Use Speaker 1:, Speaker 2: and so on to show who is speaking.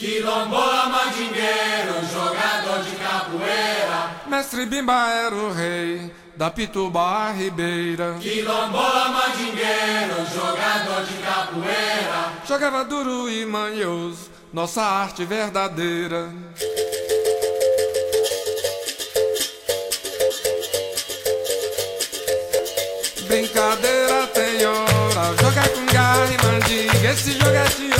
Speaker 1: Quilombola mandingueiro, jogador de capoeira.
Speaker 2: Mestre Bimba era o rei da Pitubá Ribeira.
Speaker 1: Quilombola mandingueiro, jogador de capoeira.
Speaker 2: Jogava duro e manhoso, nossa arte verdadeira. Brincadeira tem hora, joga com garra e mandiga. Esse jogo é tioso,